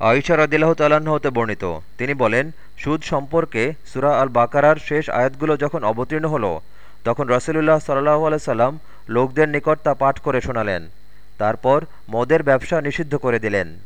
আয়সা রদিল্লাহ তালাহ হতে বর্ণিত। তিনি বলেন, সুদ সম্পর্কে সুরা আল বাকারার শেষ আয়াতগুলো যখন অবতীর্ণ হল, তখন রসুলুল্লাহ সাল্লাহ সাল্লাম লোকদের নিকট তা পাঠ করে শোনালেন। তারপর মদের ব্যবসা নিষিদ্ধ করে দিলেন।